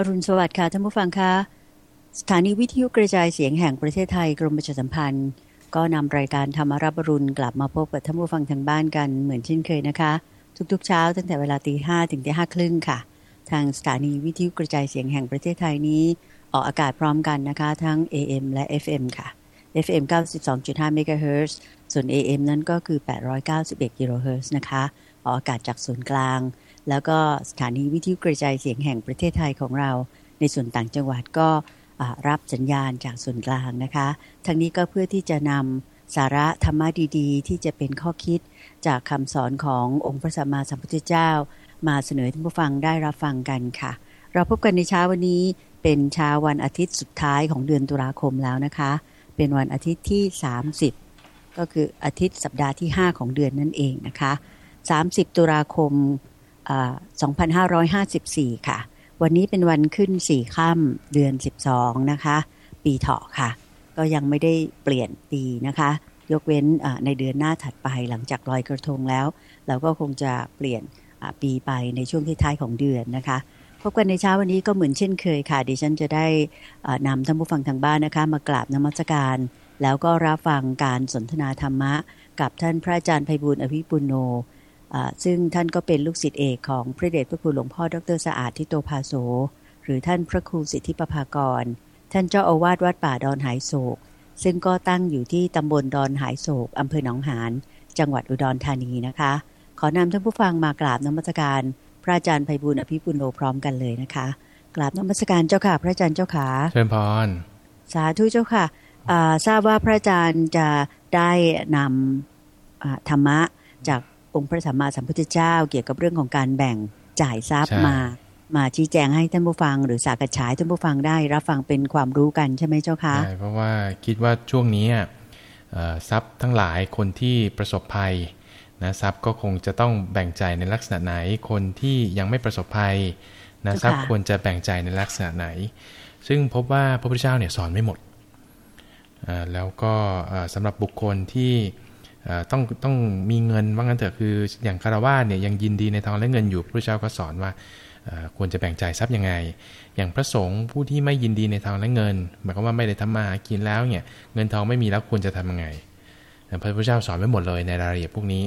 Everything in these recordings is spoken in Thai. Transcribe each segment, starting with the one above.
อรุณสวัสดิ์ค่ะท่านผู้ฟังคะสถานีวิทยุกระจายเสียงแห่งประเทศไทยกรมประชาสัมพันธ์ ก็นำรายการธรรมารับอรุณกลับมาพบกับท่านผู้ฟังทางบ้านกันเหมือนเช่นเคยนะคะ ทุกๆเช้าตั้งแต่เวลาตีห้ถึงตีห้าครึ่งค่ะ ทางสถานีวิทยุกระจายเสียงแห่งประเทศไทยนี้ ออกอากาศพร้อมกันนะคะ ทั้ง AM และ FM ค่ะ FM 92.5 MHz ส่วน AM นั้นก็คือ 891 kHz นะคะออกอากาศจากศูนย์กลาง แล้วก็สถานีวิทยุกระจายเสียงแห่งประเทศไทยของเรา ในส่วนต่างจังหวัดก็รับสัญญาณจากส่วนกลางนะคะ ทั้งนี้ก็เพื่อที่จะนำสาระธรรมะดีๆ ที่จะเป็นข้อคิดจากคำสอนขององค์พระสัมมาสัมพุทธเจ้า มาเสนอท่านผู้ฟังได้รับฟังกันค่ะ เราพบกันในเช้าวันนี้เป็นเช้าวันอาทิตย์สุดท้ายของเดือนตุลาคมแล้วนะคะ เป็นวันอาทิตย์ที่ 30 ก็คืออาทิตย์สัปดาห์ที่ 5 ของเดือนนั่นเองนะคะ 30 ตุลาคม 2554 ค่ะ วันนี้เป็นวันขึ้นสี่ค่ำเดือน 12 นะคะ ปีเถาะค่ะ ก็ยังไม่ได้เปลี่ยนปีนะคะ ยกเว้นในเดือนหน้าถัดไปหลังจากลอยกระทงแล้ว เราก็คงจะเปลี่ยนปีไปในช่วงที่ท้ายของเดือนนะคะพบกันในเช้าวันนี้ก็เหมือนเช่นเคยค่ะดิฉันจะได้นำท่านผู้ฟังทางบ้านนะคะ มากราบนมัสการ แล้วก็รับฟังการสนทนาธรรมะ กับท่านพระอาจารย์ไพบุญอภิปุโน ซึ่งท่านก็เป็นลูกศิษย์เอกของพระเดชพระคุณหลวงพ่อดรสะอาดทิโตภาโสหรือท่านพระครูสิทธิปภากร ท่านเจ้าอาวาสวัดป่าดอนหายโศก ซึ่งก็ตั้งอยู่ที่ตำบลดอนหายโศกอำเภอหนองหานจังหวัดอุดรธานีนะคะ ขอนำท่านผู้ฟังมากราบนมัสการ พระอาจารย์ไพบุญอภิปุโนพร้อมกันเลยนะคะ กราบนมัสการเจ้าค่ะ พระอาจารย์เจ้าขาเชิญพรสาธุเจ้าค่ะทราบว่าพระอาจารย์จะได้นำธรรมะจาก องค์พระสัมมาสัมพุทธเจ้า เกี่ยวกับเรื่องของการแบ่งจ่ายทรัพย์มามาชี้แจงให้ท่านผู้ฟัง หรือสากฉายท่านผู้ฟังได้รับฟังเป็นความรู้กันใช่ไหมเจ้าคะใช่เพราะว่าคิดว่าช่วงนี้ทรัพย์ทั้งหลายคนที่ประสบภัยนะทรัพย์ก็คงจะต้องแบ่งใจในลักษณะไหน คนที่ยังไม่ประสบภัยนะทรัพย์ควรจะแบ่งใจในลักษณะไหน ซึ่งพบว่าพระพุทธเจ้าเนี่ยสอนไม่หมดแล้วก็สำหรับบุคคลที่ ต้องต้องมีเงินว่างั้นเถอะคืออย่างคารวะเนี่ยยังยินดีในทองและเงินอยู่พระเจ้าก็สอนว่าควรจะแบ่งจ่ายทรัพย์ยังไง อย่างพระสงฆ์ผู้ที่ไม่ยินดีในทองและเงินหมายความว่าไม่ได้ทำมาหากินแล้วเนี่ยเงินทองไม่มีแล้วควรจะทำยังไงพระพุทธเจ้าสอนไว้หมดเลยในรายละเอียดพวกนี้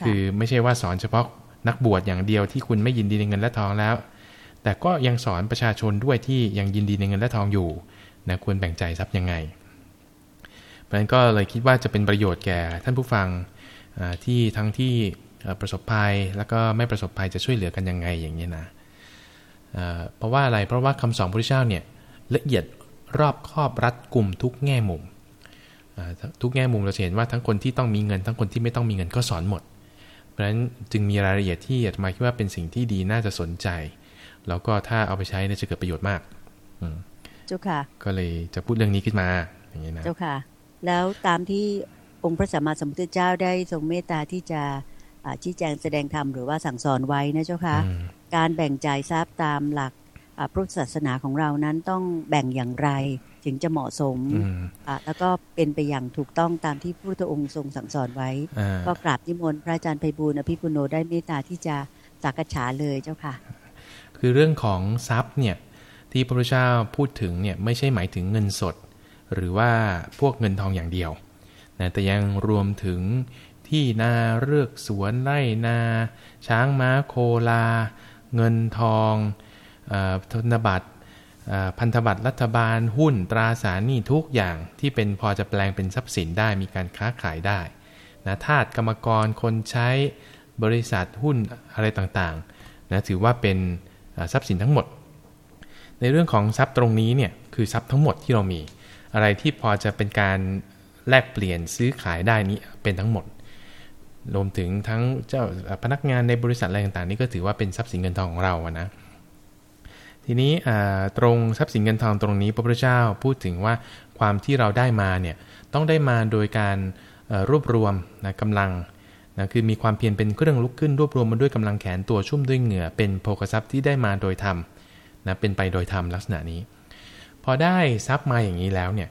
คือไม่ใช่ว่าสอนเฉพาะนักบวชอย่างเดียวที่คุณไม่ยินดีในเงินและทองแล้ว แต่ก็ยังสอนประชาชนด้วยที่ยังยินดีในเงินและทองอยู่นะควรแบ่งจ่ายทรัพย์ยังไงเพราะฉะ นั้นก็เลยคิดว่าจะเป็นประโยชน์แก่ท่านผู้ฟังที่ทั้งที่ประสบภัยแล้วก็ไม่ประสบภัยจะช่วยเหลือกันยังไงอย่างนี้นะเพราะว่าอะไรเพราะว่าคำสอนพระเจ้าเนี่ยละเอียดรอบครอบรัดกลุ่มทุกแง่มุมทุกแง่มุมเราเห็นว่าทั้งคนที่ต้องมีเงินทั้งคนที่ไม่ต้องมีเงินก็สอนหมด เพราะฉะนั้นจึงมีรายละเอียดที่อาตมาคิดว่าเป็นสิ่งที่ดีน่าจะสนใจ แล้วก็ถ้าเอาไปใช้จะเกิดประโยชน์มากเจ้าค่ะก็เลยจะพูดเรื่องนี้ขึ้นมาอย่างนี้นะเจ้าค่ะ แล้วตามที่องค์พระสัมมาสัมพุทธเจ้าได้ทรงเมตตาที่จะชี้แจงแสดงธรรมหรือว่าสั่งสอนไว้นะเจ้าคะการแบ่งจ่ายทรัพย์ตามหลักพุทธศาสนาของเรานั้นต้องแบ่งอย่างไรถึงจะเหมาะสมแล้วก็เป็นไปอย่างถูกต้องตามที่พระพุทธองค์ทรงสั่งสอนไว้ ก็กราบนิมนต์พระอาจารย์ไพบูลอภิปุโนได้เมตตาที่จะสักษาเลยเจ้าค่ะ คือเรื่องของทรัพย์เนี่ยที่พระพุทธเจ้าพูดถึงเนี่ยไม่ใช่หมายถึงเงินสด หรือว่าพวกเงินทองอย่างเดียวนะแต่ยังรวมถึงที่นาเลือกสวนไร่นา ช้างม้าโคลา เงินทองธนบัตรพันธบัตรรัฐบาลหุ้นตราสารหนี้ทุกอย่างที่เป็นพอจะแปลงเป็นทรัพย์สินได้มีการค้าขายได้นะทาสกรรมกรคนใช้บริษัทหุ้นอะไรต่างๆนะถือว่าเป็นทรัพย์สินทั้งหมด ในเรื่องของทรัพย์ตรงนี้เนี่ยคือทรัพย์ทั้งหมดที่เรามี อะไรที่พอจะเป็นการแลกเปลี่ยนซื้อขายได้นี้เป็นทั้งหมด รวมถึงทั้งเจ้าพนักงานในบริษัทอะไรต่างๆ นี่ก็ถือว่าเป็นทรัพย์สินเงินทองของเราอะนะ ทีนี้ตรงทรัพย์สินเงินทองตรงนี้พระพุทธเจ้าพูดถึงว่าความที่เราได้มาเนี่ยต้องได้มาโดยการรวบรวมนะกำลังนะคือมีความเพียรเป็นเครื่องลุกขึ้นรวบรวมมันด้วยกำลังแขนตัวชุ่มด้วยเหงื่อเป็นโภคทรัพย์ที่ได้มาโดยธรรมนะเป็นไปโดยธรรมลักษณะนี้ พอได้ทรัพย์มาอย่างนี้แล้วเนี่ย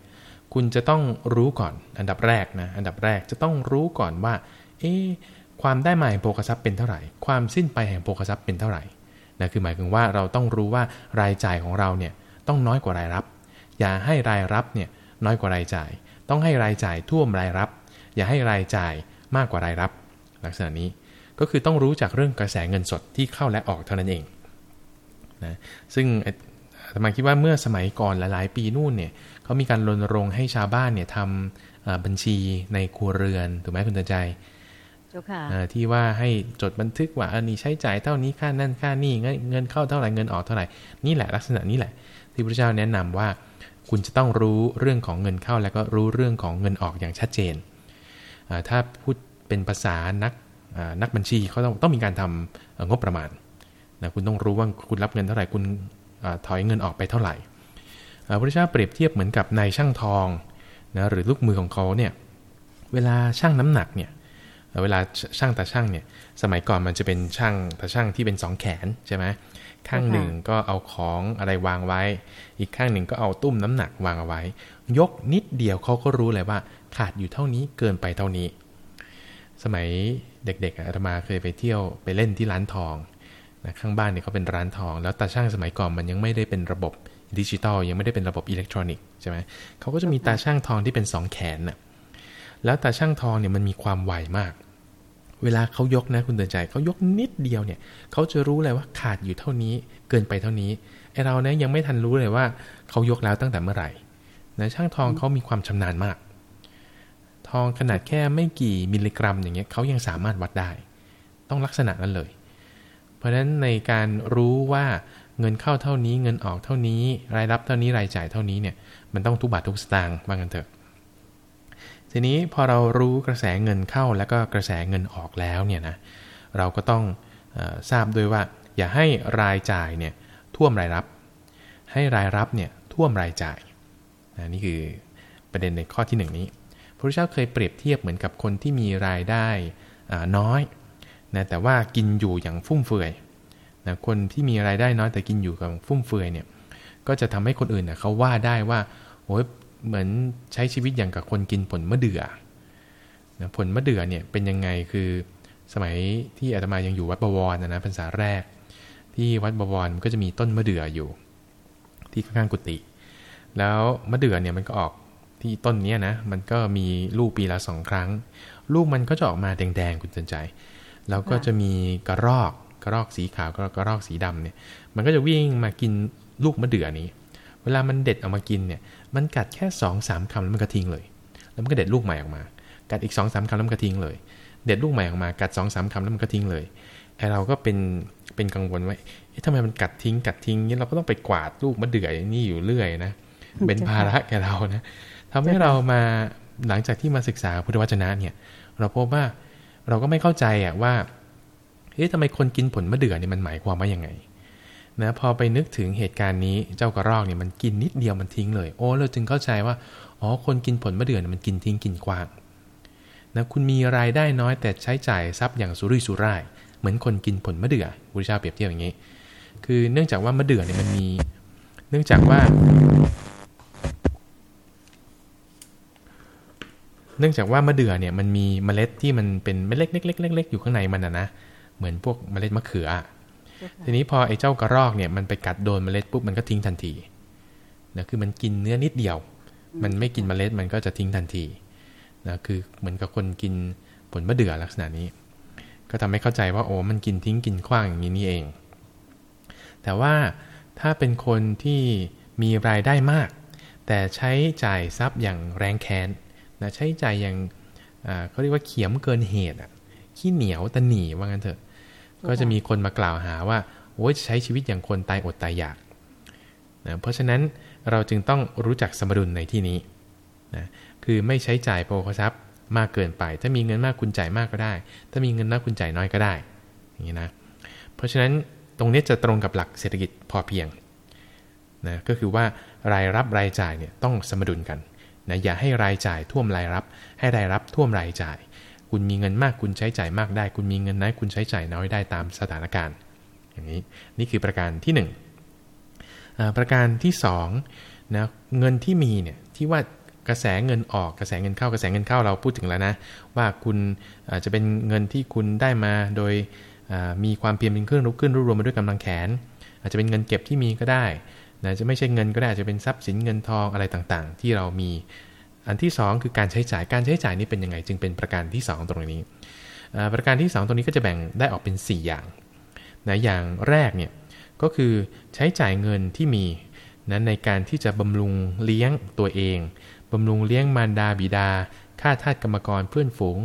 คุณจะต้องรู้ก่อนอันดับแรกนะอันดับแรกจะต้องรู้ก่อนว่า เอ๊ความได้มาแห่งโภคทรัพย์เป็นเท่าไหร่ ความสิ้นไปแห่งโภคทรัพย์เป็นเท่าไหร่นะคือหมายถึงว่าเราต้องรู้ว่ารายจ่ายของเราเนี่ยต้องน้อยกว่ารายรับ อย่าให้รายรับเนี่ยน้อยกว่ารายจ่าย ต้องให้รายจ่ายท่วมรายรับ อย่าให้รายจ่ายมากกว่ารายรับ ลักษณะนี้ก็คือต้องรู้จากเรื่องกระแสเงินสดที่เข้าและออกเท่านั้นเองนะซึ่ง มาคิดว่าเมื่อสมัยก่อนหลายๆ ปีนู่นเนี่ยเขามีการรณรงค์ให้ชาวบ้านเนี่ยทำบัญชีในครัวเรือนถูกไหมคุณตาใจที่ว่าให้จดบันทึกว่าอันนี้ใช้จ่ายเท่านี้ค่านั่นค่านี่เงินเข้าเท่าไหร่เงินออกเท่าไหร่นี่แหละลักษณะนี้แหละ ที่พระเจ้าแนะนำว่าคุณจะต้องรู้เรื่องของเงินเข้าแล้วก็รู้เรื่องของเงินออกอย่างชัดเจน ถ้าพูดเป็นภาษานักนักบัญชีเขาต้องต้องมีการทำงบประมาณนะคุณต้องรู้ว่าคุณรับเงินเท่าไหร่คุณ ถอยเงินออกไปเท่าไหร่พระเจ้าเปรียบเทียบเหมือนกับนายช่างทองนะหรือลูกมือของเขาเนี่ยเวลาช่างน้ำหนักเนี่ยเวลาช่างตาช่างเนี่ยสมัยก่อนมันจะเป็นช่างตาช่างที่เป็นสองแขนใช่ไหมข้างหนึ่งก็เอาของอะไรวางไว้ อีกข้างหนึ่งก็เอาตุ้มน้ำหนักวางเอาไว้ ยกนิดเดียวเขาก็รู้เลยว่า ขาดอยู่เท่านี้เกินไปเท่านี้ สมัยเด็กๆอาตมาเคยไปเที่ยวไปเล่นที่ร้านทอง นะข้างบ้านเนี่ยเขาเป็นร้านทอง แล้วตาช่างสมัยก่อนมันยังไม่ได้เป็นระบบดิจิตอลยังไม่ได้เป็นระบบอิเล็กทรอนิกส์ใช่ไหมเขาก็จะมีตาช่างทองที่เป็นสองแขนน่ะแล้วตาช่างทองเนี่ยมันมีความไวมาก เวลาเขายกนะคุณเตือนใจเขายกนิดเดียวเนี่ยเขาจะรู้เลยว่าขาดอยู่เท่านี้เกินไปเท่านี้ไอเราเนี่ยยังไม่ทันรู้เลยว่าเขายกแล้วตั้งแต่เมื่อไหร่นะช่างทองเขามีความชำนาญมาก ทองขนาดแค่ไม่กี่มิลลิกรัมอย่างเงี้ยเขายังสามารถวัดได้ ต้องลักษณะนั้นเลยเพ ราะฉะนั้นในการรู้ว่าเงินเข้าเท่านี้เงินออกเท่านี้ รายรับเท่านี้รายจ่ายเท่านี้เนี่ยมันต้องทุกบาททุกสตางค์ว่ากันเถอะ ทีนี้พอเรารู้กระแสเงินเข้าแล้วก็กระแสเงินออกแล้วเนี่ยนะเราก็ต้องอทราบด้วยว่า อย่าให้รายจ่ายเนี่ยท่วมรายรับ ให้รายรับเนี่ยท่วมรายจ่ายนนี่คือประเด็นในข้อที่ 1 นี้พระพุทธเจ้าเคยเปรียบเทียบเหมือนกับคนที่มีรายได้น้อย นะแต่ว่ากินอยู่อย่างฟุ่มเฟือยนะคนที่มีรายได้น้อยแต่กินอยู่กับฟุ่มเฟือยเนี่ยก็จะทำให้คนอื่นเน่ยเขาว่าได้ว่าโอ้ยเหมือนใช้ชีวิตอย่างกับคนกินผลมะเดื่อนะผลมะเดื่อเนี่ยเป็นยังไงคือสมัยที่อาตมายังอยู่วัดบวรนะนะพรรษาแรก ที่วัดบวรก็จะมีต้นมะเดื่ออยู่ ที่ข้างๆกุฏิแล้วมะเดื่อเนี่ยมันก็ออกที่ต้นนี้นะมันก็มีลูกปีละสองครั้ง ลูกมันก็จะออกมาแดงๆคุณเตือนใจ แล้วก็จะมีกระรอกกระรอกสีขาวกระรอกสีดำเนี่ยมันก็จะวิ่งมากินลูกมะเดื่อนี้ เวลามันเด็ดออกมากินเนี่ยมันกัดแค่สองสามคำแล้วมันก็ทิ้งเลย แล้วมันก็เด็ดลูกใหม่ออกมา กัดอีกสองสามคำแล้วมันก็ทิ้งเลย เด็ดลูกใหม่ออกมากัดสองสามคำแล้วมันก็ทิ้งเลยไอเราก็เป็นเป็นกังวลว่าเอ๊ะทำไมมันกัดทิ้งกัดทิ้งนี่เราก็ต้องไปกวาดลูกมะเดื่อนี่อยู่เรื่อยนะเป็นภาระแกเรานะทำให้เรามาหลังจากที่มาศึกษาพุทธวจนะเนี่ย เราพบว่า เราก็ไม่เข้าใจอะว่าเอ๊ะทำไมคนกินผลมะเดื่อเนี่ยมันหมายความว่ายังไงนะพอไปนึกถึงเหตุการณ์นี้เจ้ากระรอกเนี่ยมันกินนิดเดียวมันทิ้งเลย โอ้เราจึงเข้าใจว่าอ๋อคนกินผลมะเดื่อเนี่ยมันกินทิ้งกินกว้างนะคุณมีรายได้น้อยแต่ใช้จ่ายทรัพย์อย่างสุรุ่ยสุร่าย เหมือนคนกินผลมะเดื่อพุทธเจ้าเปรียบเทียบอย่างนี้ คือเนื่องจากว่ามะเดื่อเนี่ยมันมี เนื่องจากว่า เนื่องจากว่ามะเดื่อเนี่ยมันมีเมล็ดที่มันเป็นเมล็ดเล็กๆๆอยู่ข้างในมันนะนะเหมือนพวกเมล็ดมะเขือ ทีนี้พอไอ้เจ้ากระรอกเนี่ยมันไปกัดโดนเมล็ดปุ๊บมันก็ทิ้งทันทีนะคือมันกินเนื้อนิดเดียว มันไม่กินเมล็ดมันก็จะทิ้งทันทีนะคือเหมือนกับคนกินผลมะเดื่อลักษณะนี้ ก็ทำให้เข้าใจว่าโอ้มันกินทิ้งกินขว้างอย่างนี้นี่เอง แต่ว่าถ้าเป็นคนที่มีรายได้มาก แต่ใช้จ่ายทรัพย์อย่างแร้นแค้น นะใช้จ่ายอย่างเขาเรียกว่าเขียมเกินเหตุอะขี้เหนียวตะหนีว่างั้นเถอะ ก็จะมีคนมากล่าวหาว่าโอ้ยใช้ชีวิตอย่างคนตายอดตายอยากนะเพราะฉะนั้นเราจึงต้องรู้จักสมดุลในที่นี้นะคือไม่ใช้จ่ายโภคทรัพย์มากเกินไป ถ้ามีเงินมากคุณจ่ายมากก็ได้ ถ้ามีเงินน้อยคุณจ่ายน้อยก็ได้อย่างนี้นะเพราะฉะนั้นตรงนี้จะตรงกับหลักเศรษฐกิจพอเพียงนะก็คือว่ารายรับรายจ่ายเนี่ยต้องสมดุลกัน นะอย่าให้รายจ่ายท่วมรายรับ ให้รายรับท่วมรายจ่าย คุณมีเงินมากคุณใช้จ่ายมากได้ คุณมีเงินน้อยคุณใช้จ่ายน้อยได้ตามสถานการณ์ อย่างนี้นี่คือประการที่ 1 ประการที่2นะเงินที่มีเนี่ยที่ว่ากระแสเงินออกกระแสเงินเข้ากระแสเงินเข้าเราพูดถึงแล้วนะว่าคุณจะเป็นเงินที่คุณได้มาโดยมีความเพียรเป็นเครื่องรุกขึ้นรวบรวมมาด้วยกำลังแขน อาจจะเป็นเงินเก็บที่มีก็ได้ นะจะไม่ใช่เงินก็ได้อาจจะเป็นทรัพย์สินเงินทองอะไรต่างๆ ที่เรามี อันที่ 2 คือการใช้จ่ายการใช้จ่ายนี้เป็นยังไง จึงเป็นประการที่ 2 ตรงนี้ ประการที่ 2 ตรงนี้ก็จะแบ่งได้ออกเป็น 4 อย่างนะอย่างแรกเนี่ยก็คือใช้จ่ายเงินที่มีนั้นในการที่จะบำรุงเลี้ยงตัวเองบำรุงเลี้ยงมารดาบิดาข้าทาสกรรมกรเพื่อนฝูง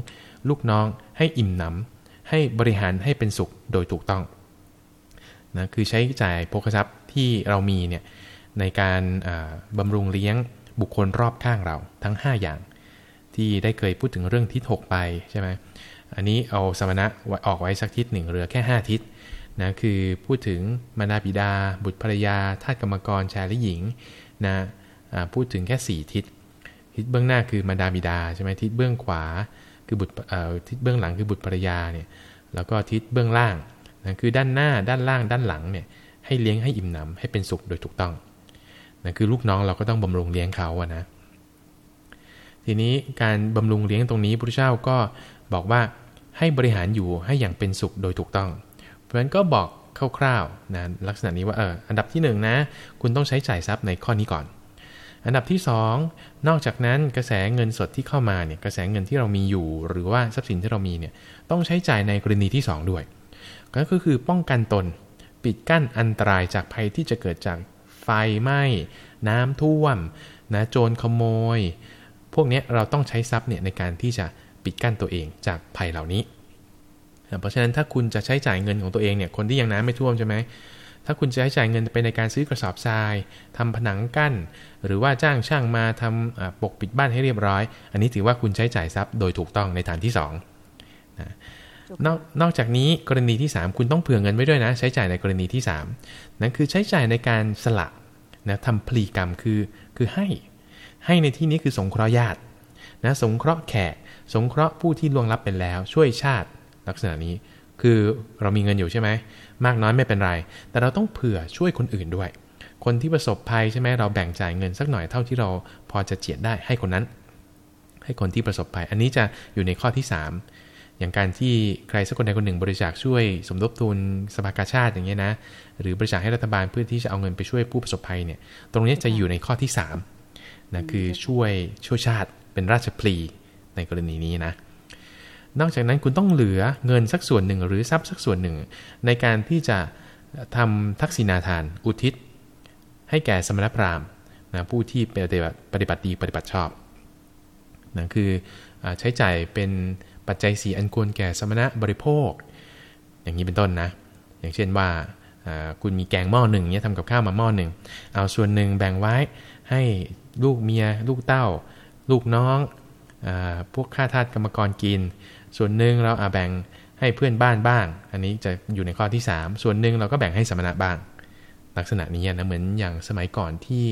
ลูกน้องให้อิ่มหนำให้บริหารให้เป็นสุขโดยถูกต้องนะคือใช้จ่ายโภคทรัพย์ ที่เรามีเนี่ยในการบำรุงเลี้ยงบุคคลรอบข้างเราทั้ง 5 อย่าง ที่ได้เคยพูดถึงเรื่องทิศหกไปใช่ไหมอันนี้เอาสมณะออกไว้สักทิศหนึ่งเรือแค่ 5 ทิศนะคือพูดถึงมารดาบิดา บุตรภรรยาทาสกรรมกรชายและหญิงนะพูดถึงแค่ 4 ทิศ ทิศเบื้องหน้าคือมารดาบิดาใช่ไหมทิศเบื้องขวาคือบุตรทิศเบื้องหลังคือบุตรภรรยาเนี่ยแล้วก็ทิศเบื้องล่างนะคือด้านหน้าด้านล่างด้านหลังเนี่ย ให้เลี้ยงให้อิ่มหนำให้เป็นสุขโดยถูกต้องนะคือลูกน้องเราก็ต้องบำรุงเลี้ยงเขาอะนะ ทีนี้การบำรุงเลี้ยงตรงนี้พระเจ้าก็บอกว่าให้บริหารอยู่ให้อย่างเป็นสุขโดยถูกต้อง เพราะฉะนั้นก็บอกคร่าวๆนะลักษณะนี้ว่าเอออันดับที่1นนะคุณต้องใช้จ่ายทรัพย์ในข้อนี้ก่อน อันดับที่ 2 นอกจากนั้นกระแสเงินสดที่เข้ามาเนี่ยกระแสเงินที่เรามีอยู่ หรือว่าทรัพย์สินที่เรามีเนี่ยต้องใช้จ่ายในกรณีที่ 2 ด้วย ก็คือป้องกันตน ปิดกั้นอันตรายจากภัยที่จะเกิดจากไฟไหม้น้ำท่วมนะโจรขโมย พวกนี้เราต้องใช้ทรัพย์เนี่ยในการที่จะปิดกั้นตัวเองจากภัยเหล่านี้ เพราะฉะนั้นถ้าคุณจะใช้จ่ายเงินของตัวเองเนี่ยคนที่ยังน้ำไม่ท่วมใช่ไหมถ้าคุณจะใช้จ่ายเงินไปในการซื้อกระสอบทรายทำผนังกั้น หรือว่าจ้างช่างมาทำปกปิดบ้านให้เรียบร้อย อันนี้ถือว่าคุณใช้จ่ายทรัพย์โดยถูกต้องในฐานที่2นะ นอกนอกจากนี้กรณีที่ 3 คุณต้องเผื่อเงินไว้ด้วยนะ ใช้จ่ายในกรณีที่ 3 นั่นคือใช้จ่ายในการสละนะทำพลีกรรมคือคือให้ ให้ในที่นี้คือสงเคราะห์ญาตินะสงเคราะห์แขก สงเคราะห์ผู้ที่ล่วงลับไปแล้ว ช่วยชาติลักษณะนี้ คือเรามีเงินอยู่ใช่ไหมมากน้อยไม่เป็นไร แต่เราต้องเผื่อช่วยคนอื่นด้วย คนที่ประสบภัยใช่ไหมเราแบ่งจ่ายเงินสักหน่อยเท่าที่เราพอจะเจียดได้ให้คนนั้น ให้คนที่ประสบภัย อันนี้จะอยู่ในข้อที่3 อย่างการที่ใครสักคนใดคนหนึ่งบริจาคช่วยสมทบทุนสภากาชาติอย่างเงี้ยนะหรือบริจาคให้รัฐบาลเพื่อที่จะเอาเงินไปช่วยผู้ประสบภัยเนี่ยตรงนี้จะอยู่ในข้อที่3นะคือช่วยช่วยชาติเป็นราชพลีในกรณีนี้นะนอกจากนั้นคุณต้องเหลือเงินสักส่วนหนึ่งหรือทรัพย์สักส่วนหนึ่ง ในการที่จะทำทักษิณาทานอุทิศ ให้แก่สมณพราหมณ์นะผู้ที่ปฏิบัติปฏิบัติดีปฏิบัติชอบนะคือใช้จ่ายเป็น ปัจจัยสีอันควรแก่สมณะบริโภค อย่างนี้เป็นต้นนะ อย่างเช่นว่าคุณมีแกงหม้อหนึ่งเนี่ยทำกับข้าวมาหม้อหนึ่ง เอาส่วนหนึ่งแบ่งไว้ให้ลูกเมีย ลูกเต้า ลูกน้องอพวกข้าทาสกรรมกรกิน ส่วนหนึ่งเราอาแบ่งให้เพื่อนบ้านบ้าง อันนี้จะอยู่ในข้อที่ 3 ส่วนหนึ่งเราก็แบ่งให้สมณะบ้าง ลักษณะนี้นะเหมือนอย่างสมัยก่อนที่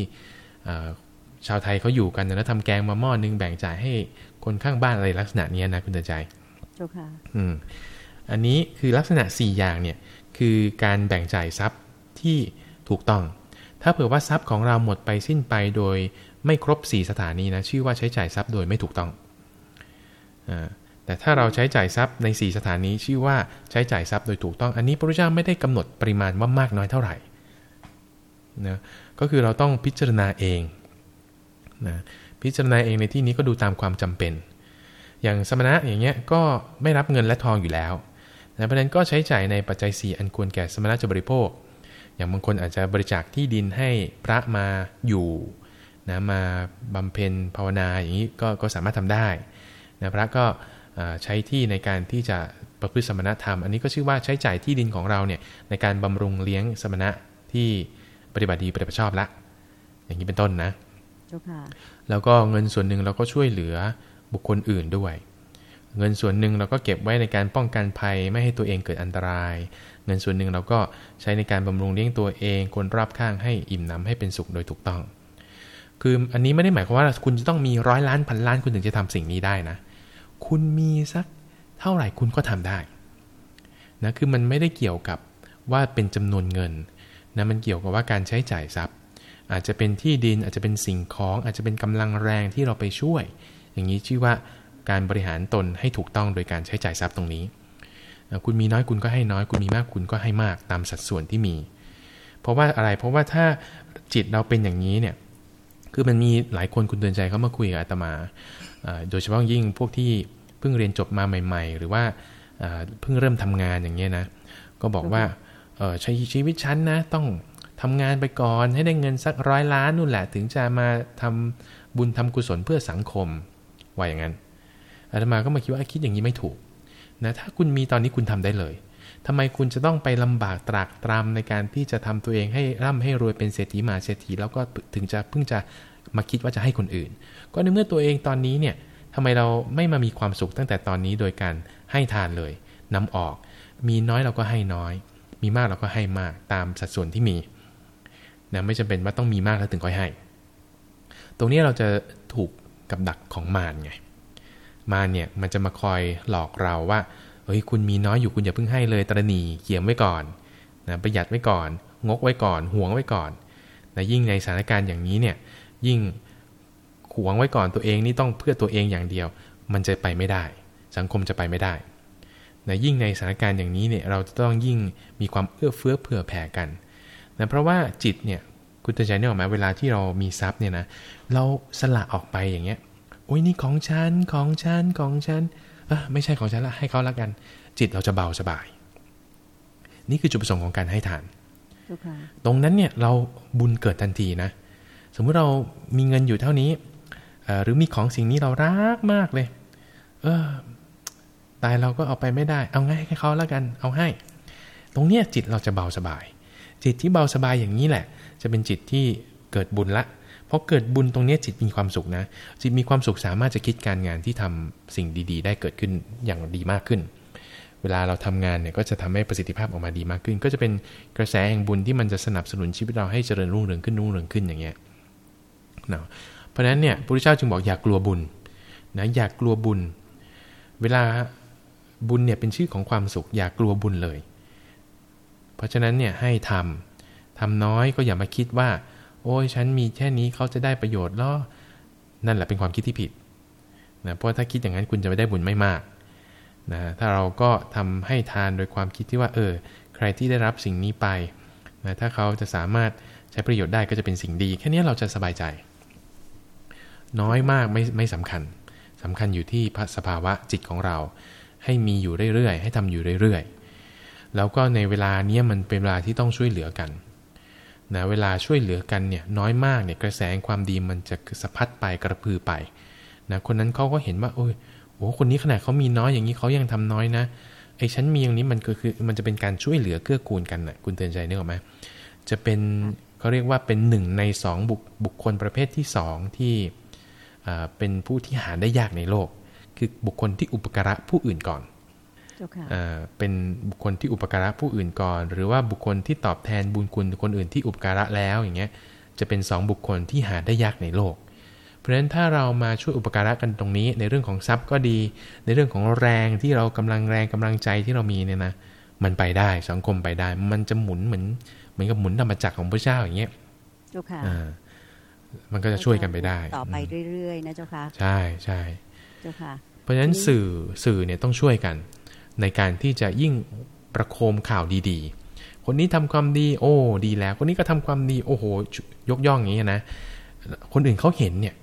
ชาวไทยเขาอยู่กันแล้วทำแกงมาหม้อนึงแบ่งจ่ายให้คนข้างบ้านอะไรลักษณะนี้นะคุณตาใจเจ้าค่ะอืมอันนี้คือลักษณะ 4 อย่างเนี่ยคือการแบ่งจ่ายทรัพย์ที่ถูกต้อง ถ้าเผื่อว่าทรัพย์ของเราหมดไปสิ้นไปโดยไม่ครบ 4 สถานีนะชื่อว่าใช้จ่ายทรัพย์โดยไม่ถูกต้องอแต่ถ้าเราใช้จ่ายทรัพย์ใน 4 สถานีชื่อว่าใช้จ่ายทรัพย์โดยถูกต้อง อันนี้พระพุทธเจ้าไม่ได้กำหนดปริมาณว่ามากน้อยเท่าไหร่นะก็คือเราต้องพิจารณาเอง นะพิจารณาเองในที่นี้ก็ดูตามความจำเป็น อย่างสมณะอย่างเงี้ยก็ไม่รับเงินและทองอยู่แล้วนะเพราะนั้นก็ใช้จ่ายในปัจจัย 4 อันควรแก่สมณะจะบริโภค อย่างบางคนอาจจะบริจาคที่ดินให้พระมาอยู่นะมาบำเพ็ญภาวนาอย่างนี้ก็ก็สามารถทำได้นะพระก็ใช้ที่ในการที่จะประพฤติสมณธรรม อันนี้ก็ชื่อว่าใช้จ่ายที่ดินของเราเนี่ยในการบำรุงเลี้ยงสมณะที่ปฏิบัติดีปฏิบัติชอบละ อย่างนี้เป็นต้นนะ แล้วก็เงินส่วนหนึ่งเราก็ช่วยเหลือบุคคลอื่นด้วย เงินส่วนหนึ่งเราก็เก็บไว้ในการป้องกันภัยไม่ให้ตัวเองเกิดอันตราย เงินส่วนหนึ่งเราก็ใช้ในการบำรุงเลี้ยงตัวเองคนรอบข้างให้อิ่มหนำให้เป็นสุขโดยถูกต้อง คืออันนี้ไม่ได้หมายความว่าคุณจะต้องมีร้อยล้านพันล้านคุณถึงจะทำสิ่งนี้ได้นะ คุณมีสักเท่าไหร่คุณก็ทำได้นะคือมันไม่ได้เกี่ยวกับว่าเป็นจำนวนเงินนะมันเกี่ยวกับว่าการใช้จ่ายทรัพย์ อาจจะเป็นที่ดินอาจจะเป็นสิ่งของ อาจจะเป็นกำลังแรงที่เราไปช่วย อย่างนี้ชื่อว่าการบริหารตนให้ถูกต้องโดยการใช้จ่ายทรัพย์ตรงนี้ คุณมีน้อยคุณก็ให้น้อย คุณมีมากคุณก็ให้มากตามสัดส่วนที่มี เพราะว่าอะไรเพราะว่าถ้าจิตเราเป็นอย่างนี้เนี่ยคือมันมีหลายคนคุณเตือนใจเขามาคุยกับอาตมาโดยเฉพาะยิ่งพวกที่เพิ่งเรียนจบมาใหม่ ๆ หรือว่าเพิ่งเริ่มทำงานอย่างเงี้ยนะก็บอกว่าใช้ชีวิตชั้นนะต้อง ทำงานไปก่อนให้ได้เงินสักร้อยล้านนู่นแหละถึงจะมาทำบุญทำกุศลเพื่อสังคมว่าอย่างนั้นอาตมาก็มาคิดว่าคิดอย่างนี้ไม่ถูกนะถ้าคุณมีตอนนี้คุณทำได้เลยทำไมคุณจะต้องไปลำบากตรากตรำในการที่จะทำตัวเองให้ร่ำให้รวยเป็นเศรษฐีมาเศรษฐีแล้วก็ถึงจะเพิ่งจะมาคิดว่าจะให้คนอื่น ก็ในเมื่อตัวเองตอนนี้เนี่ยทำไมเราไม่มามีความสุขตั้งแต่ตอนนี้โดยการให้ทานเลยนำออก มีน้อยเราก็ให้น้อย มีมากเราก็ให้มากตามสัดส่วนที่มี นะไม่จำเป็นว่าต้องมีมากแล้วถึงค่อยให้ ตรงนี้เราจะถูกกับดักของมารไง มารเนี่ยมันจะมาคอยหลอกเราว่า เฮ้ยคุณมีน้อยอยู่คุณอย่าเพิ่งให้เลยตรณีเกี่ยมไว้ก่อนนะประหยัดไว้ก่อน งกไว้ก่อนห่วงไว้ก่อนนะยิ่งในสถานการณ์อย่างนี้เนี่ยยิ่งหวงไว้ก่อนตัวเองนี่ต้องเพื่อตัวเองอย่างเดียว มันจะไปไม่ได้ สังคมจะไปไม่ได้นะยิ่งในสถานการณ์อย่างนี้เนี่ยเราจะต้องยิ่งมีความเอื้อเฟื้อเผื่อแผ่กัน นะเพราะว่าจิตเนี่ยคุณตาใจเนี่ยออกมาเวลาที่เรามีทรัพย์เนี่ยนะเราสละออกไปอย่างเงี้ยโอ้ยนี่ของฉันของฉันของฉันเออไม่ใช่ของฉันละให้เขาละกัน จิตเราจะเบาสบาย นี่คือจุดประสงค์ของการให้ทาน ตรงนั้นเนี่ยเราบุญเกิดทันทีนะ สมมุติเรามีเงินอยู่เท่านี้หรือมีของสิ่งนี้เรารักมากเลย เออตายเราก็เอาไปไม่ได้ เอาง่ายให้เขาแล้วกัน เอาให้ ตรงเนี้ยจิตเราจะเบาสบาย จิตที่เบาสบายอย่างนี้แหละ จะเป็นจิตที่เกิดบุญละเพราะเกิดบุญตรงนี้จิตมีความสุขนะ จิตมีความสุขสามารถจะคิดการงานที่ทำสิ่งดี ๆ ได้เกิดขึ้นอย่างดีมากขึ้น เวลาเราทำงานเนี่ยก็จะทำให้ประสิทธิภาพออกมาดีมากขึ้น ก็จะเป็นกระแสแห่งบุญที่มันจะสนับสนุนชีวิตเราให้เจริญรุ่งเรืองขึ้นรุ่งเรืองขึ้นอย่างเงี้ยเนาะเพราะฉะนั้นเนี่ยพระพุทธเจ้าจึงบอกอย่ากกลัวบุญนะอย่ากกลัวบุญ เวลาบุญเนี่ยเป็นชื่อของความสุข อย่ากกลัวบุญเลย เพราะฉะนั้นเนี่ยให้ทำทำน้อยก็อย่ามาคิดว่า โอ้ยฉันมีแค่นี้เขาจะได้ประโยชน์ล้อนั่นแหละเป็นความคิดที่ผิดนะเพราะถ้าคิดอย่างนั้นคุณจะไม่ได้บุญไม่มากนะถ้าเราก็ทำให้ทานโดยความคิดที่ว่า เออ ใครที่ได้รับสิ่งนี้ไปนะถ้าเขาจะสามารถใช้ประโยชน์ได้ก็จะเป็นสิ่งดี แค่นี้เราจะสบายใจ น้อยมากไม่ไม่สำคัญสำคัญอยู่ที่สภาวะจิตของเรา ให้มีอยู่เรื่อยๆ ให้ทำอยู่เรื่อยๆ แล้วก็ในเวลานี้มันเป็นเวลาที่ต้องช่วยเหลือกันนะเวลาช่วยเหลือกันเนี่ยน้อยมากเนี่ยกระแสความดีมันจะสะพัดไปกระพือไปนะคนนั้นเขาก็เห็นว่าโอ้ยโอ้คนนี้ขนาดเขามีน้อยอย่างนี้เขายังทำน้อยนะไอ้ฉันมีอย่างนี้มันก็คือมันจะเป็นการช่วยเหลือเกื้อกูลกันนะคุณเตือนใจนึกออกไหมจะเป็นเขาเรียกว่าเป็นหนึ่งในสองบุคบุคคลประเภทที่สองที่เป็นผู้ที่หาได้ยากในโลก คือบุคคลที่อุปการะผู้อื่นก่อน เป็นบุคคลที่อุปการะผู้อื่นก่อน หรือว่าบุคคลที่ตอบแทนบุญคุณคนอื่นที่อุปการะแล้วอย่างเงี้ยจะเป็นสองบุคคลที่หาได้ยากในโลก เพราะฉะนั้นถ้าเรามาช่วยอุปการะกันตรงนี้ ในเรื่องของทรัพย์ก็ดี ในเรื่องของแรงที่เรากำลังแรงกำลังใจที่เรามีเนี่ยนะมันไปได้สังคมไปได้ มันจะหมุนเหมือนเหมือนกับหมุนธรรมจักรของพระเจ้าอย่างเงี้ยเจ้าค่ะมันก็จะช่วยกันไปได้ ต่อไปเรื่อยๆนะเจ้าค่ะใช่ใช่เจ้าค่ะเพราะฉะนั้นสื่อสื่อเนี่ยต้องช่วยกัน ในการที่จะยิ่งประโคมข่าวดีๆ คนนี้ทำความดี โอ้ดีแล้ว คนนี้ก็ทำความดีโอ้โหยกย่องอย่างนี้นะ คนอื่นเขาเห็นเนี่ย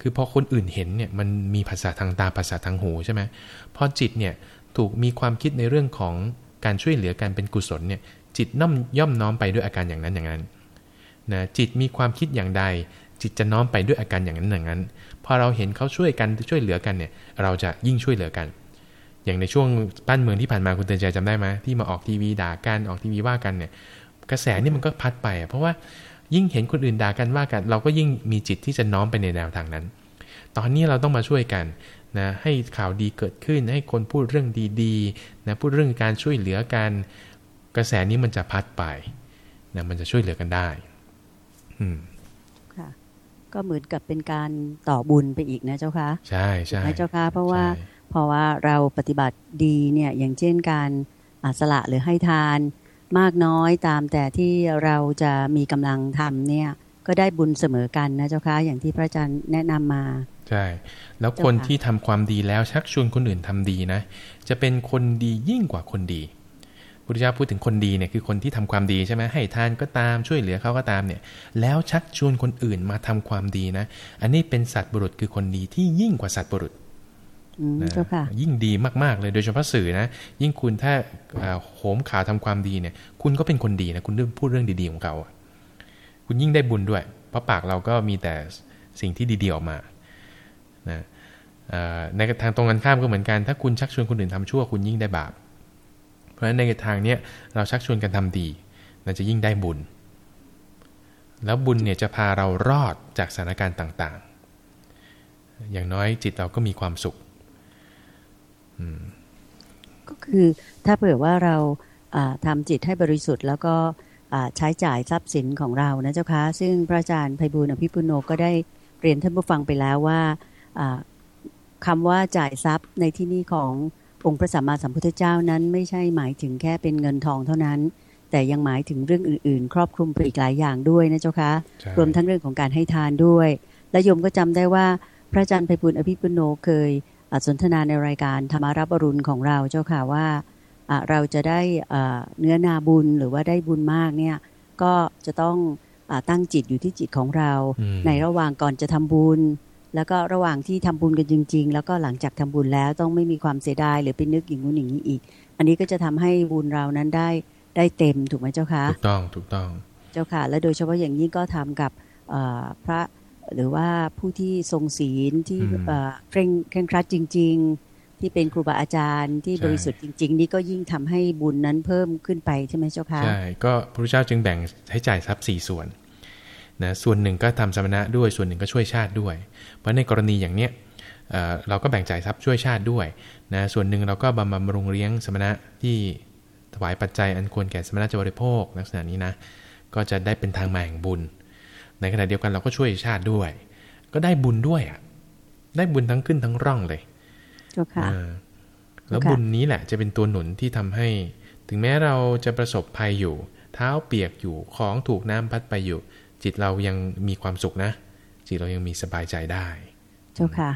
คือพอคนอื่นเห็นเนี่ยมันมีภาษาทางตาภาษาทางหูใช่ไหมพอจิตเนี่ยถูกมีความคิดในเรื่องของการช่วยเหลือการเป็นกุศลเนี่ยจิตน้อมย่อมน้อมไปด้วยอาการอย่างนั้นอย่างนั้นนะจิตมีความคิดอย่างใด จิตจะน้อมไปด้วยอาการอย่างนั้นอย่างนั้น พอเราเห็นเขาช่วยกันช่วยเหลือกันเนี่ยเราจะยิ่งช่วยเหลือกัน อย่างในช่วงบ้านเมืองที่ผ่านมาคุณเตือนใจจำได้ไหมที่มาออกทีวีด่ากันออกทีวีว่ากันเนี่ย กระแสนี่มันก็พัดไป เพราะว่ายิ่งเห็นคนอื่นด่ากันว่ากัน เราก็ยิ่งมีจิตที่จะน้อมไปในแนวทางนั้น ตอนนี้เราต้องมาช่วยกันนะให้ข่าวดีเกิดขึ้น ให้คนพูดเรื่องดีๆนะพูดเรื่องการช่วยเหลือกัน กระแสนี้มันจะพัดไปนะมันจะช่วยเหลือกันได้ อืมค่ะ ก็เหมือนกับเป็นการต่อบุญไปอีกนะเจ้าคะใช่ใช่เจ้าค่ะเพราะว่า เพราะว่าเราปฏิบัติดีเนี่ยอย่างเช่นการอาสละหรือให้ทานมากน้อยตามแต่ที่เราจะมีกำลังทำเนี่ยก็ได้บุญเสมอกันนะเจ้าค่ะอย่างที่พระอาจารย์แนะนำมาใช่แล้วคนที่ทำความดีแล้วชักชวนคนอื่นทำดีนะ จะเป็นคนดียิ่งกว่าคนดีพุทธเจ้าพูดถึงคนดีเนี่ยคือคนที่ทำความดีใช่ไหมให้ทานก็ตามช่วยเหลือเขาก็ตามเนี่ย แล้วชักชวนคนอื่นมาทำความดีนะ อันนี้เป็นสัตว์บุรุษคือคนดีที่ยิ่งกว่าสัตว์บุรุษ นะยิ่งดีมากๆเลยโดยเฉพาะสื่อนะ ยิ่งคุณถ้าโหมข่าวทำความดีเนี่ย คุณก็เป็นคนดีนะคุณพูดเรื่องดีๆของเขาคุณยิ่งได้บุญด้วย เพราะปากเราก็มีแต่สิ่งที่ดีๆออกมานะในทางตรงกันข้ามก็เหมือนกัน ถ้าคุณชักชวนคนอื่นทำชั่ว คุณยิ่งได้บาป เพราะฉะนั้นในทางเนี้ยเราชักชวนกันทำดีเราจะยิ่งได้บุญ แล้วบุญเนี่ยจะพาเรารอดจากสถานการณ์ต่างๆ อย่างน้อยจิตเราก็มีความสุข ก็คือถ้าเผื่อว่าเราทำจิตให้บริสุทธิ์แล้วก็ใช้จ่ายทรัพย์สินของเรานะเจ้าคะซึ่งพระอาจารย์ไพบูลอภิปุโนก็ได้เรียนท่านผู้ฟังไปแล้วว่าคำว่าจ่ายทรัพย์ในที่นี้ขององค์พระสัมมาสัมพุทธเจ้านั้นไม่ใช่หมายถึงแค่เป็นเงินทองเท่านั้น แต่ยังหมายถึงเรื่องอื่น ๆ ครอบคลุมไปอีกหลายอย่างด้วยนะเจ้าคะรวมทั้งเรื่องของการให้ทานด้วย และโยมก็จำได้ว่าพระอาจารย์ไพบุญอภิปุโนเคย สนทนาในรายการธรรมารับอรุณของเราเจ้าค่ะว่าเราจะได้เนื้อนาบุญหรือว่าได้บุญมากเนี่ยก็จะต้องอตั้งจิตอยู่ที่จิตของเรา ในระหว่างก่อนจะทำบุญ แล้วก็ระหว่างที่ทำบุญกันจริง ๆ แล้วก็หลังจากทำบุญแล้วต้องไม่มีความเสียดายหรือไปนึกอย่างนู้นอย่างนี้อีก อันนี้ก็จะทำให้บุญเรานั้นได้ได้เต็มถูกไหมเจ้าคะถูกต้องถูกต้องเจ้าค่ะ และโดยเฉพาะอย่างยิ่งก็ทำกับพระ หรือว่าผู้ที่ทรงศีลที่เคร่งเคร่งครัดจริง ๆ ที่เป็นครูบาอาจารย์ที่บริสุทธิ์จริง ๆ นี่ก็ยิ่งทำให้บุญนั้นเพิ่มขึ้นไปใช่ไหมเจ้าค่ะใช่ก็พระพุทธเจ้าจึงแบ่งให้จ่ายทรัพย์สี่ส่วนนะส่วนหนึ่งก็ทำสมณะด้วยส่วนหนึ่งก็ช่วยชาติด้วย เพราะในกรณีอย่างเนี้ยเราก็แบ่งจ่ายทรัพย์ช่วยชาติด้วยนะส่วนหนึ่งเราก็บำบำรุงเลี้ยงสมณะที่ถวายปัจจัยอันควรแก่สมณะจะบริโภคลักษณะนี้นะก็จะได้เป็นทางมาแห่งบุญ ในขณะเดียวกันเราก็ช่วยชาติด้วย ก็ได้บุญด้วยอะ ได้บุญทั้งขึ้นทั้งร่องเลยเจ้าค่ะแล้วบุญนี้แหละ จะเป็นตัวหนุนที่ทำให้ ถึงแม้เราจะประสบภัยอยู่ เท้าเปียกอยู่ของถูกน้ำพัดไปอยู่ จิตเรายังมีความสุขนะ จิตเรายังมีสบายใจได้ เจ้าค่ะ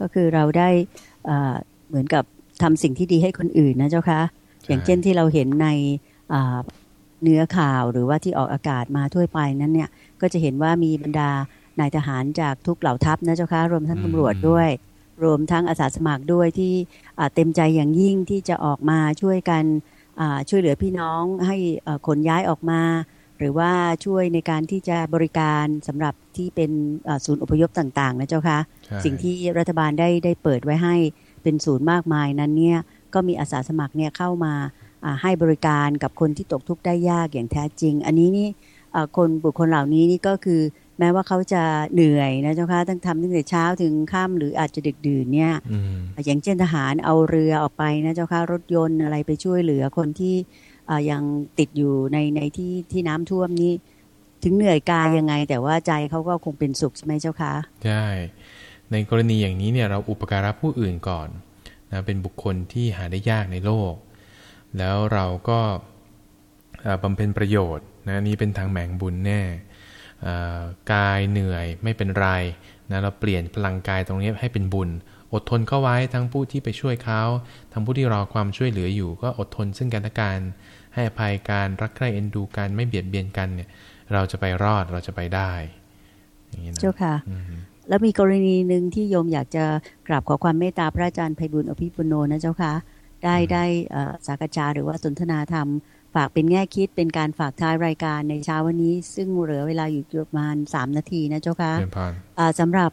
ก็คือเราได้เหมือนกับทำสิ่งที่ดีให้คนอื่นนะเจ้าค่ะอย่างเช่นที่เราเห็นในเนื้อข่าวหรือว่าที่ออกอากาศมาทั่วไปนั้นเนี่ย ก็จะเห็นว่ามีบรรดานายทหารจากทุกเหล่าทัพนะเจ้าค่ะรวมทั้งตำรวจด้วย รวมทั้งอาสาสมัครด้วยที่เต็มใจอย่างยิ่งที่จะออกมาช่วยกันช่วยเหลือพี่น้องให้ขนย้ายออกมา หรือว่าช่วยในการที่จะบริการสำหรับที่เป็นศูนย์อพยพต่างๆนะเจ้าค่ะสิ่งที่รัฐบาลได้ได้เปิดไว้ให้เป็นศูนย์มากมายนั้นเนี่ยก็มีอาสาสมัครเนี่ยเข้ามาให้บริการกับคนที่ตกทุกข์ได้ยากอย่างแท้จริง อันนี้นี่ คนบุคคลเหล่านี้นี่ก็คือแม้ว่าเขาจะเหนื่อยนะเจ้าค่ะตั้งทำตั้งแต่เช้าถึงค่ำหรืออาจจะดึกดื่นเนี่ยอย่างเช่นทหารเอาเรือออกไปนะเจ้าค่ะรถยนต์อะไรไปช่วยเหลือคนที่ยังติดอยู่ในในที่ที่น้ำท่วมนี้ ถึงเหนื่อยกายยังไง แต่ว่าใจเขาก็คงเป็นสุขใช่ไหมเจ้าค่ะใช่ในกรณีอย่างนี้เนี่ยเราอุปการะผู้อื่นก่อนนะเป็นบุคคลที่หาได้ยากในโลก แล้วเราก็บำเพ็ญประโยชน์ นะนี้เป็นทางแมงบุญแน่กายเหนื่อยไม่เป็นไรนะเราเปลี่ยนพลังกายตรงนี้ให้เป็นบุญ อดทนเข้าไว้ทั้งผู้ที่ไปช่วยเขาทั้งผู้ที่รอความช่วยเหลืออยู่ ก็อดทนซึ่งกันและกันให้อภัยการรักใคร่เอ็นดูกันไม่เบียดเบียนกันเนี่ย เราจะไปรอดเราจะไปได้อย่างนี้นะเจ้าค่ะ แล้วมีกรณีหนึ่งที่โยมอยากจะกราบขอความเมตตาพระอาจารย์ไพบุญอภิปุโนนะเจ้าค่ะได้ได้สักจาหรือว่าสนทนาธรรม ฝากเป็นแง่คิดเป็นการฝากท้ายรายการในเช้าวันนี้ ซึ่งเหลือเวลาอยู่ประมาณสามนาทีนะเจ้าค่ะสำหรับ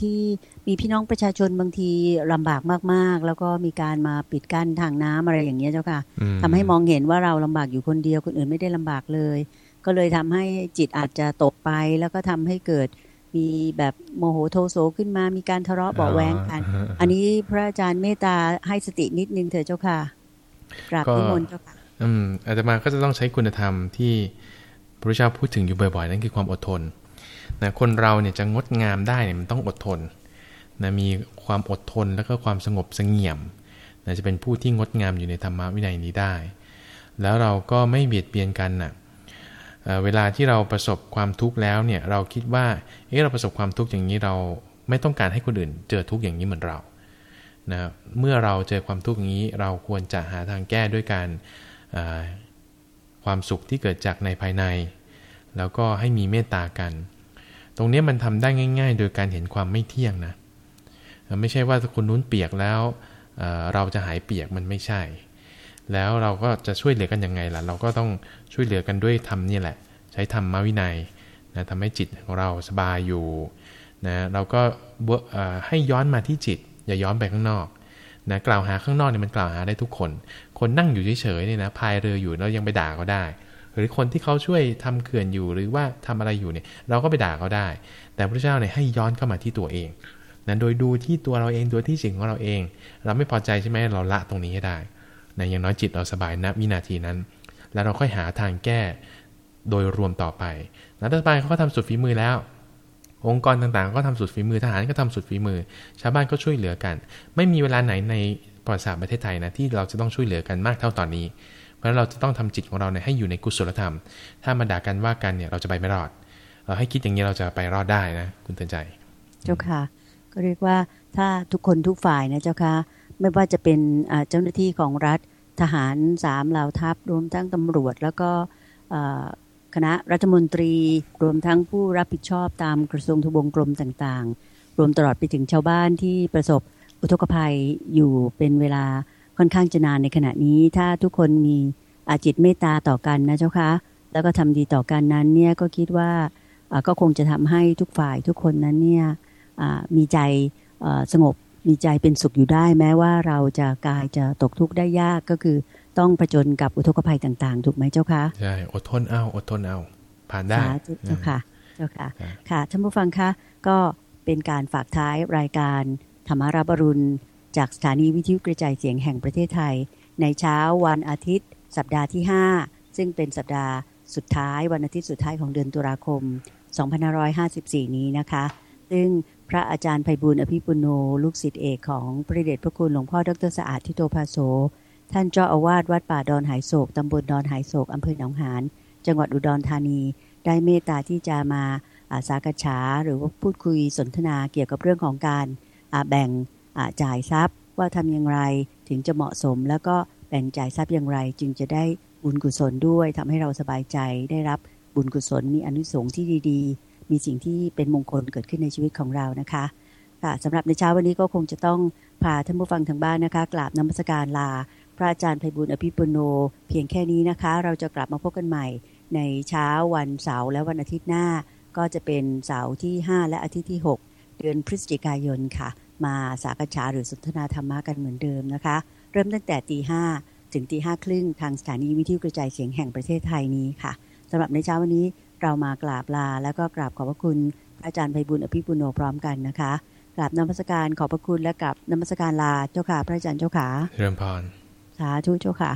ที่มีพี่น้องประชาชนบางทีลำบากมากๆ แล้วก็มีการมาปิดกั้นทางน้ำอะไรอย่างเงี้ยเจ้าค่ะทำให้มองเห็นว่าเราลำบากอยู่คนเดียวคนอื่นไม่ได้ลำบากเลย ก็เลยทำให้จิตอาจจะตกไป แล้วก็ทำให้เกิดมีแบบโมโหโทโสขึ้นมา มีการทะเลาะเบาแวงกัน อันนี้พระอาจารย์เมตตาให้สตินิดนึงเถอะเจ้าค่ะกราบนิมนต์เจ้าค่ะ อืมอาตมาก็จะต้องใช้คุณธรรมที่พระเจ้าพูดถึงอยู่บ่อยๆ นั่นคือความอดทนนะคนเราเนี่ยจะงดงามได้เนี่ยมันต้องอดทนนะมีความอดทนแล้วก็ความสงบสงเงียมนะจะเป็นผู้ที่งดงามอยู่ในธรรมะวินัยนี้ได้ แล้วเราก็ไม่เบียดเบียนกันนะ่ะเวลาที่เราประสบความทุกข์แล้วเนี่ยเราคิดว่าเออเราประสบความทุกข์อย่างนี้เราไม่ต้องการให้คนอื่น เจอทุกข์อย่างนี้เหมือนเรานะเมื่อเราเจอความทุกข์อย่างนี้ เราควรจะหาทางแก้ด้วยการ ความสุขที่เกิดจากในภายใน แล้วก็ให้มีเมตตากัน ตรงนี้มันทำได้ง่าย ๆ โดยการเห็นความไม่เที่ยงนะไม่ใช่ว่าคนนู้นเปียกแล้วเราจะหายเปียกมันไม่ใช่ แล้วเราก็จะช่วยเหลือกันยังไงล่ะ เราก็ต้องช่วยเหลือกันด้วยธรรมนี่แหละ ใช้ธรรมมาวินัยนะทำให้จิตของเราสบายอยู่นะเราก็ให้ย้อนมาที่จิต อย่าย้อนไปข้างนอกนะกล่าวหาข้างนอกเนี่ยมันกล่าวหาได้ทุกคน คนนั่งอยู่เฉยๆเนี่ยนะพายเรืออยู่เรายังไปด่าเขาได้ หรือคนที่เขาช่วยทำเขื่อนอยู่หรือว่าทำอะไรอยู่เนี่ยเราก็ไปด่าเขาได้ แต่พระเจ้าเนี่ยให้ย้อนเข้ามาที่ตัวเองนะโดยดูที่ตัวเราเองโดยที่สิ่งของเราเอง เราไม่พอใจใช่ไหมเราละตรงนี้ให้ได้นะอย่างน้อยจิตเราสบายณวินาทีนั้น แล้วเราค่อยหาทางแก้โดยรวมต่อไปรัฐบาลเขาก็ทำสุดฝีมือแล้ว องค์กรต่างๆ ก็ทำสุดฝีมือทหารก็ทำสุดฝีมือ ชาวบ้านก็ช่วยเหลือกัน ไม่มีเวลาไหนใน ประวัติศาสตร์ประเทศไทยนะที่เราจะต้องช่วยเหลือกันมากเท่าตอนนี้ เพราะฉะนั้นเราจะต้องทำจิตของเราเนี่ยให้อยู่ในกุศลธรรม ถ้ามาด่ากันว่ากันเนี่ยเราจะไปไม่รอด เราให้คิดอย่างนี้เราจะไปรอดได้นะคุณเตือนใจ เจ้าค่ะ ก็เรียกว่าถ้าทุกคนทุกฝ่ายนะเจ้าค่ะไม่ว่าจะเป็นเจ้าหน้าที่ของรัฐทหารสามเหล่าทัพรวมทั้งตำรวจแล้วก็คณะรัฐมนตรีรวมทั้งผู้รับผิดชอบตามกระทรวงทบวงกรมต่างๆ รวมตลอดไปถึงชาวบ้านที่ประสบ อุทกภัยอยู่เป็นเวลาค่อนข้างจะนานในขณะนี้ ถ้าทุกคนมีอาจิตเมตตาต่อกันนะเจ้าคะแล้วก็ทำดีต่อกันนั้นเนี่ยก็คิดว่าก็คงจะทำให้ทุกฝ่ายทุกคนนั้นเนี่ยมีใจสงบมีใจเป็นสุขอยู่ได้ แม้ว่าเราจะกายจะตกทุกข์ได้ยากก็คือต้องประจนกับอุทกภัยต่างๆ ถูกไหมเจ้าคะใช่อดทนเอาอดทนเอาผ่านได้เจ้าค่ะเจ้าค่ะค่ะท่านผู้ฟังคะก็เป็นการฝากท้ายรายการ ธรรมาราบรุณ จากสถานีวิทยุกระจายเสียงแห่งประเทศไทย ในเช้าวันอาทิตย์ สัปดาห์ที่ 5 ซึ่งเป็นสัปดาห์สุดท้ายวันอาทิตย์สุดท้ายของเดือนตุลาคม 2554 นี้นะคะ ซึ่งพระอาจารย์ไพบุญอภิปุโนลูกศิษย์เอกของพระเดชพระคุณหลวงพ่อดรสะอาดทิโตภาโสท่านเจ้าอาวาสวัดป่าดอนหายโศกตำบลดอนหายโศกอำเภอหนองหานจังหวัดอุดรธานี ได้เมตตาที่จะมาอาสากฉาหรือว่าพูดคุยสนทนาเกี่ยวกับเรื่องของการ แบ่งจ่ายทรัพย์ว่าทำอย่างไรถึงจะเหมาะสม แล้วก็แบ่งจ่ายทรัพย์อย่างไร จึงจะได้บุญกุศลด้วยทำให้เราสบายใจได้รับบุญกุศลมีอนุสงส์ที่ดี ๆ มีสิ่งที่เป็นมงคลเกิดขึ้นในชีวิตของเรานะคะค่ะสำหรับในเช้าวันนี้ก็คงจะต้องพาท่านผู้ฟังทางบ้านนะคะกราบนมัสการลา พระอาจารย์ไพบุญอภิปุโน เพียงแค่นี้นะคะ เราจะกลับมาพบกันใหม่ ในเช้าวันเสาร์และวันอาทิตย์หน้า ก็จะเป็นเสาร์ที่ 5 และอาทิตย์ที่ 6 เดือนพฤศจิกายนค่ะ มาสากฉาหรือสนทนาธรรมะกันเหมือนเดิมนะคะ เริ่มตั้งแต่ตีห้าถึงตีห้าครึ่งทางสถานีวิทยุกระจายเสียงแห่งประเทศไทยนี้ค่ะสำหรับในเช้าวันนี้เรามากราบลา แล้วก็กราบขอบพระคุณอาจารย์ไพบุญอภิปุโนพร้อมกันนะคะกราบนมัสการขอบพระคุณและกับนมัสการลาเจ้าค่ะ พระอาจารย์เจ้าค่ะเริ่มพรสาธุเจ้าค่ะ